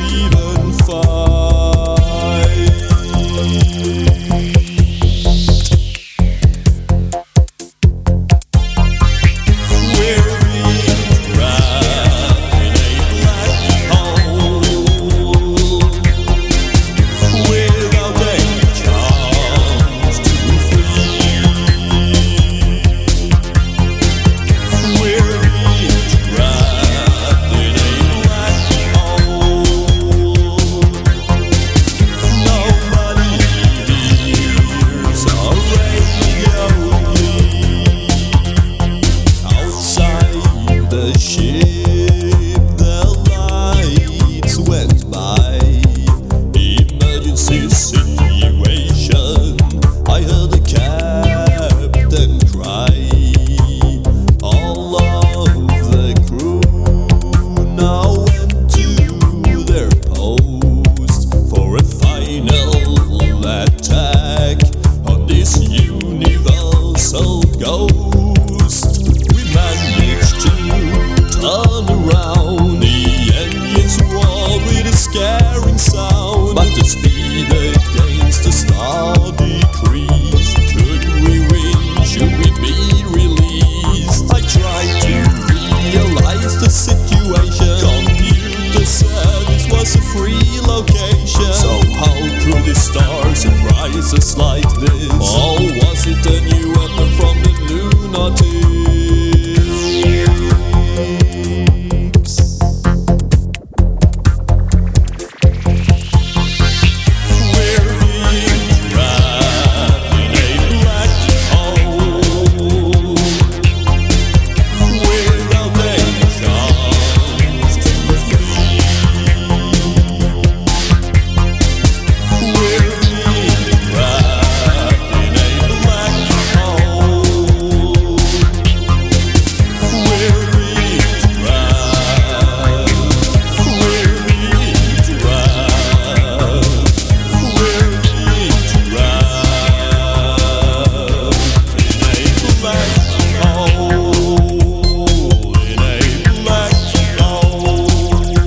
even far. 是。So how could the stars rise like this? Oh,